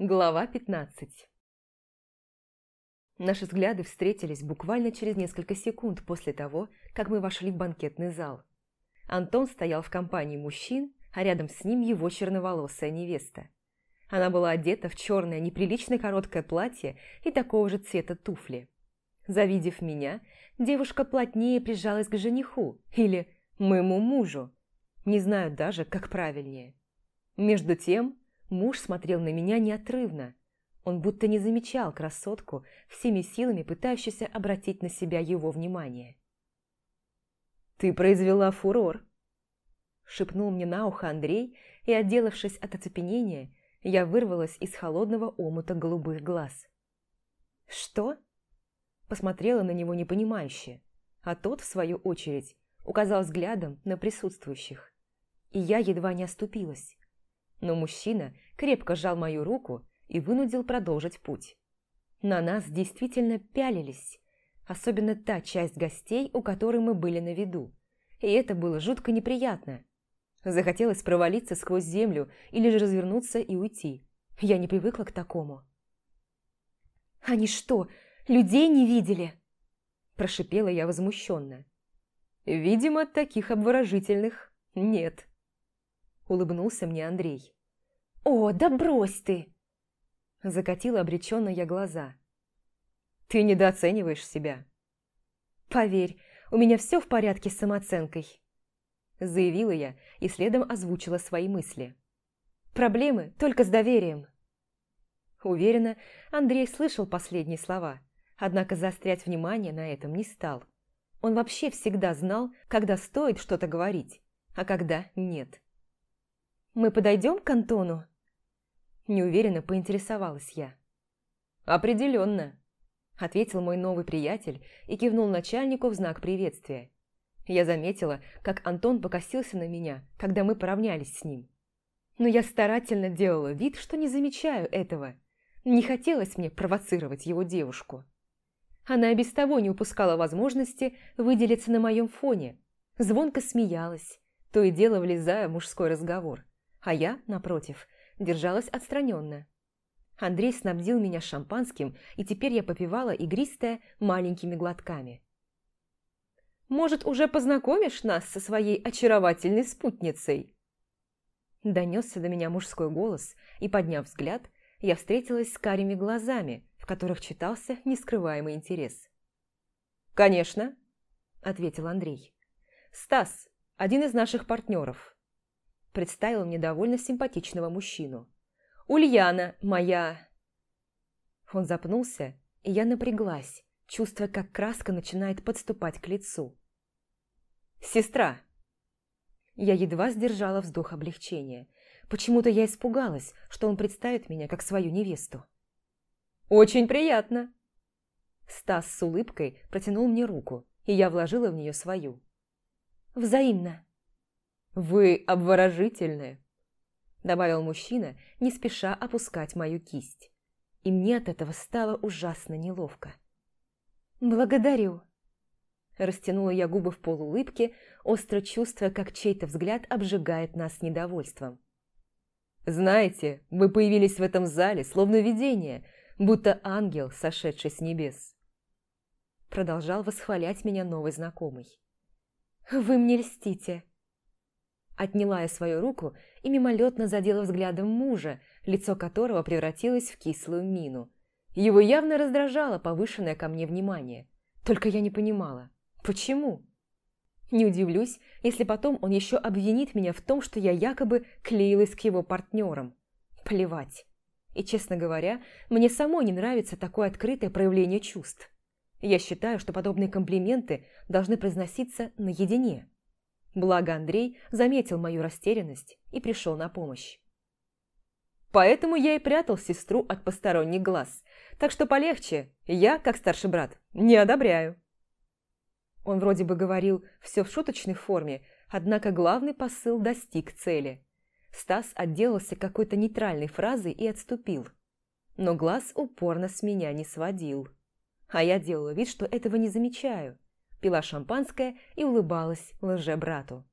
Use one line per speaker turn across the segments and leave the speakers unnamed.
Глава 15 Наши взгляды встретились буквально через несколько секунд после того, как мы вошли в банкетный зал. Антон стоял в компании мужчин, а рядом с ним его черноволосая невеста. Она была одета в черное неприлично короткое платье и такого же цвета туфли. Завидев меня, девушка плотнее прижалась к жениху или моему мужу. Не знаю даже, как правильнее. Между тем, Муж смотрел на меня неотрывно. Он будто не замечал красотку, всеми силами пытающуюся обратить на себя его внимание. «Ты произвела фурор!» Шепнул мне на ухо Андрей, и, отделавшись от оцепенения, я вырвалась из холодного омута голубых глаз. «Что?» Посмотрела на него непонимающе, а тот, в свою очередь, указал взглядом на присутствующих. И я едва не оступилась но мужчина крепко сжал мою руку и вынудил продолжить путь. На нас действительно пялились, особенно та часть гостей, у которой мы были на виду. И это было жутко неприятно. Захотелось провалиться сквозь землю или же развернуться и уйти. Я не привыкла к такому. «Они что, людей не видели?» Прошипела я возмущенно. «Видимо, таких обворожительных нет» улыбнулся мне Андрей. «О, да брось ты!» Закатила обреченно я глаза. «Ты недооцениваешь себя». «Поверь, у меня все в порядке с самооценкой», заявила я и следом озвучила свои мысли. «Проблемы только с доверием». Уверена, Андрей слышал последние слова, однако заострять внимание на этом не стал. Он вообще всегда знал, когда стоит что-то говорить, а когда нет. «Мы подойдем к Антону?» Неуверенно поинтересовалась я. «Определенно», – ответил мой новый приятель и кивнул начальнику в знак приветствия. Я заметила, как Антон покосился на меня, когда мы поравнялись с ним. Но я старательно делала вид, что не замечаю этого. Не хотелось мне провоцировать его девушку. Она и без того не упускала возможности выделиться на моем фоне. Звонко смеялась, то и дело влезая в мужской разговор а я, напротив, держалась отстраненно. Андрей снабдил меня шампанским, и теперь я попивала игристое маленькими глотками. «Может, уже познакомишь нас со своей очаровательной спутницей?» Донесся до меня мужской голос, и, подняв взгляд, я встретилась с карими глазами, в которых читался нескрываемый интерес. «Конечно», – ответил Андрей. «Стас, один из наших партнеров представил мне довольно симпатичного мужчину. «Ульяна, моя...» Он запнулся, и я напряглась, чувствуя, как краска начинает подступать к лицу. «Сестра!» Я едва сдержала вздох облегчения. Почему-то я испугалась, что он представит меня как свою невесту. «Очень приятно!» Стас с улыбкой протянул мне руку, и я вложила в нее свою. «Взаимно!» «Вы обворожительны», – добавил мужчина, не спеша опускать мою кисть. И мне от этого стало ужасно неловко. «Благодарю», – растянула я губы в полуулыбке, остро чувствуя, как чей-то взгляд обжигает нас недовольством. «Знаете, вы появились в этом зале, словно видение, будто ангел, сошедший с небес». Продолжал восхвалять меня новый знакомый. «Вы мне льстите», Отняла я свою руку и мимолетно задела взглядом мужа, лицо которого превратилось в кислую мину. Его явно раздражало повышенное ко мне внимание. Только я не понимала, почему? Не удивлюсь, если потом он еще обвинит меня в том, что я якобы клеилась к его партнерам. Плевать. И, честно говоря, мне самой не нравится такое открытое проявление чувств. Я считаю, что подобные комплименты должны произноситься наедине. Благо Андрей заметил мою растерянность и пришел на помощь. Поэтому я и прятал сестру от посторонних глаз. Так что полегче, я, как старший брат, не одобряю. Он вроде бы говорил все в шуточной форме, однако главный посыл достиг цели. Стас отделался какой-то нейтральной фразой и отступил. Но глаз упорно с меня не сводил. А я делала вид, что этого не замечаю пила шампанское и улыбалась лже-брату.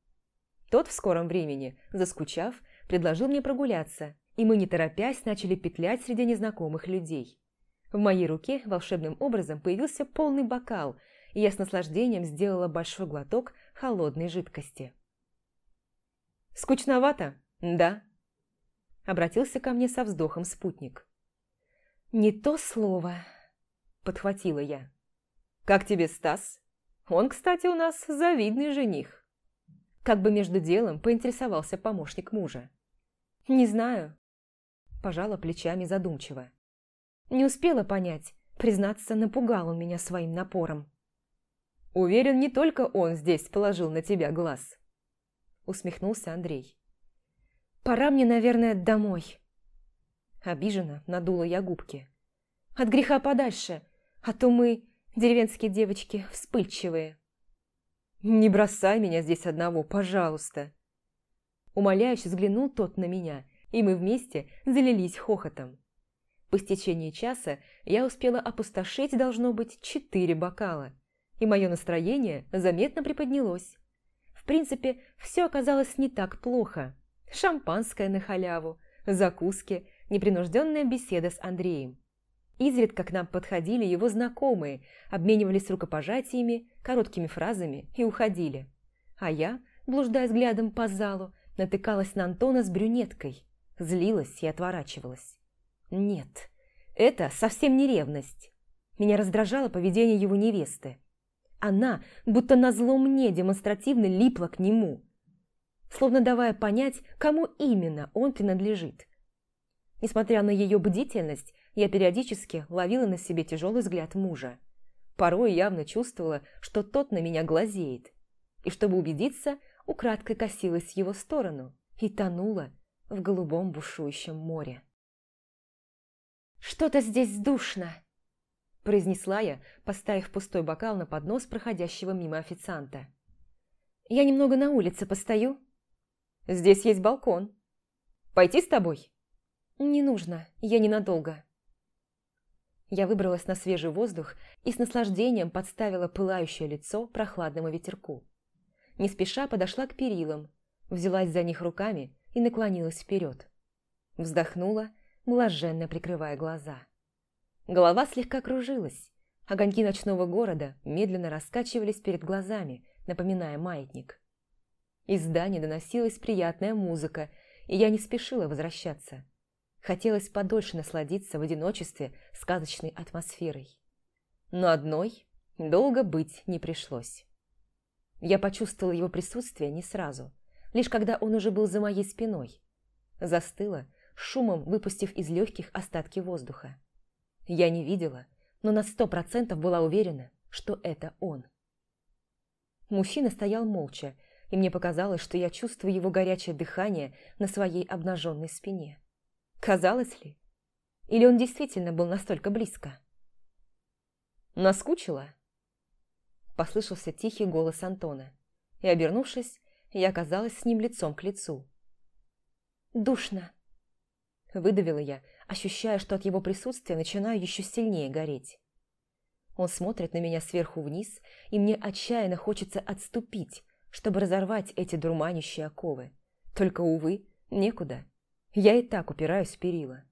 Тот в скором времени, заскучав, предложил мне прогуляться, и мы, не торопясь, начали петлять среди незнакомых людей. В моей руке волшебным образом появился полный бокал, и я с наслаждением сделала большой глоток холодной жидкости. «Скучновато, да?» Обратился ко мне со вздохом спутник. «Не то слово», – подхватила я. «Как тебе, Стас? Он, кстати, у нас завидный жених». Как бы между делом поинтересовался помощник мужа. «Не знаю», – пожала плечами задумчиво. Не успела понять, признаться, напугал он меня своим напором. «Уверен, не только он здесь положил на тебя глаз», – усмехнулся Андрей. «Пора мне, наверное, домой». Обиженно надула я губки. «От греха подальше, а то мы, деревенские девочки, вспыльчивые». «Не бросай меня здесь одного, пожалуйста!» Умоляюще взглянул тот на меня, и мы вместе залились хохотом. По стечении часа я успела опустошить, должно быть, четыре бокала, и мое настроение заметно приподнялось. В принципе, все оказалось не так плохо. Шампанское на халяву, закуски, непринужденная беседа с Андреем. Изредка к нам подходили его знакомые, обменивались рукопожатиями, короткими фразами и уходили. А я, блуждая взглядом по залу, натыкалась на Антона с брюнеткой, злилась и отворачивалась. Нет, это совсем не ревность. Меня раздражало поведение его невесты. Она, будто назло мне, демонстративно липла к нему, словно давая понять, кому именно он принадлежит. Несмотря на ее бдительность, я периодически ловила на себе тяжелый взгляд мужа. Порой явно чувствовала, что тот на меня глазеет. И чтобы убедиться, украдкой косилась в его сторону и тонула в голубом бушующем море. «Что-то здесь душно!» произнесла я, поставив пустой бокал на поднос проходящего мимо официанта. «Я немного на улице постою». «Здесь есть балкон. Пойти с тобой?» «Не нужно, я ненадолго». Я выбралась на свежий воздух и с наслаждением подставила пылающее лицо прохладному ветерку. Не спеша подошла к перилам, взялась за них руками и наклонилась вперед. Вздохнула, блаженно прикрывая глаза. Голова слегка кружилась, огоньки ночного города медленно раскачивались перед глазами, напоминая маятник. Из здания доносилась приятная музыка, и я не спешила возвращаться. Хотелось подольше насладиться в одиночестве сказочной атмосферой. Но одной долго быть не пришлось. Я почувствовала его присутствие не сразу, лишь когда он уже был за моей спиной. Застыла, шумом выпустив из легких остатки воздуха. Я не видела, но на сто процентов была уверена, что это он. Мужчина стоял молча, и мне показалось, что я чувствую его горячее дыхание на своей обнаженной спине. Казалось ли? Или он действительно был настолько близко? «Наскучила?» Послышался тихий голос Антона, и, обернувшись, я оказалась с ним лицом к лицу. «Душно!» Выдавила я, ощущая, что от его присутствия начинаю еще сильнее гореть. Он смотрит на меня сверху вниз, и мне отчаянно хочется отступить, чтобы разорвать эти дурманящие оковы. Только, увы, некуда. Я и так упираюсь в перила.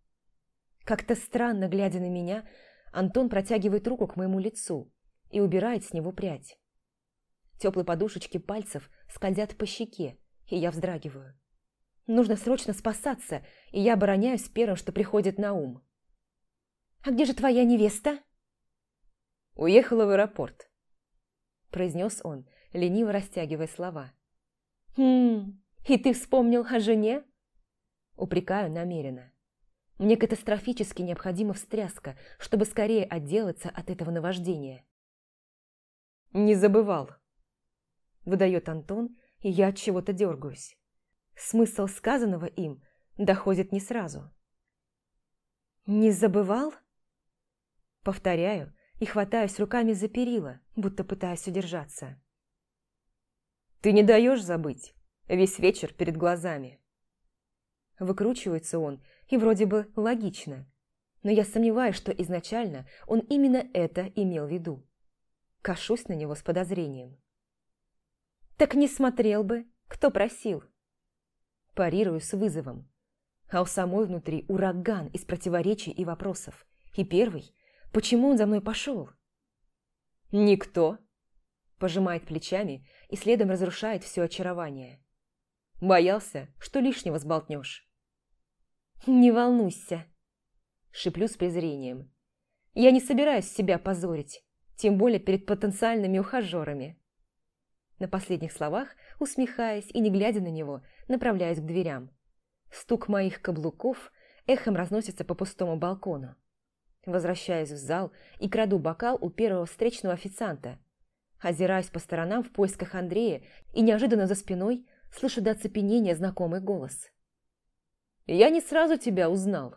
Как-то странно, глядя на меня, Антон протягивает руку к моему лицу и убирает с него прядь. Теплые подушечки пальцев скользят по щеке, и я вздрагиваю. Нужно срочно спасаться, и я обороняюсь первым, что приходит на ум. «А где же твоя невеста?» «Уехала в аэропорт», – произнес он, лениво растягивая слова. «Хм, и ты вспомнил о жене?» Упрекаю намеренно. Мне катастрофически необходима встряска, чтобы скорее отделаться от этого наваждения. «Не забывал», – выдает Антон, и я от чего-то дергаюсь. Смысл сказанного им доходит не сразу. «Не забывал?» Повторяю и хватаюсь руками за перила, будто пытаясь удержаться. «Ты не даешь забыть. Весь вечер перед глазами». Выкручивается он, и вроде бы логично. Но я сомневаюсь, что изначально он именно это имел в виду. Кашусь на него с подозрением. «Так не смотрел бы, кто просил». Парирую с вызовом. А у самой внутри ураган из противоречий и вопросов. И первый – почему он за мной пошел? «Никто», – пожимает плечами и следом разрушает все очарование. Боялся, что лишнего сболтнешь. «Не волнуйся», – шиплю с презрением. «Я не собираюсь себя позорить, тем более перед потенциальными ухажерами». На последних словах, усмехаясь и не глядя на него, направляюсь к дверям. Стук моих каблуков эхом разносится по пустому балкону. Возвращаюсь в зал и краду бокал у первого встречного официанта. Озираюсь по сторонам в поисках Андрея и неожиданно за спиной слышу до оцепенения знакомый голос. «Я не сразу тебя узнал».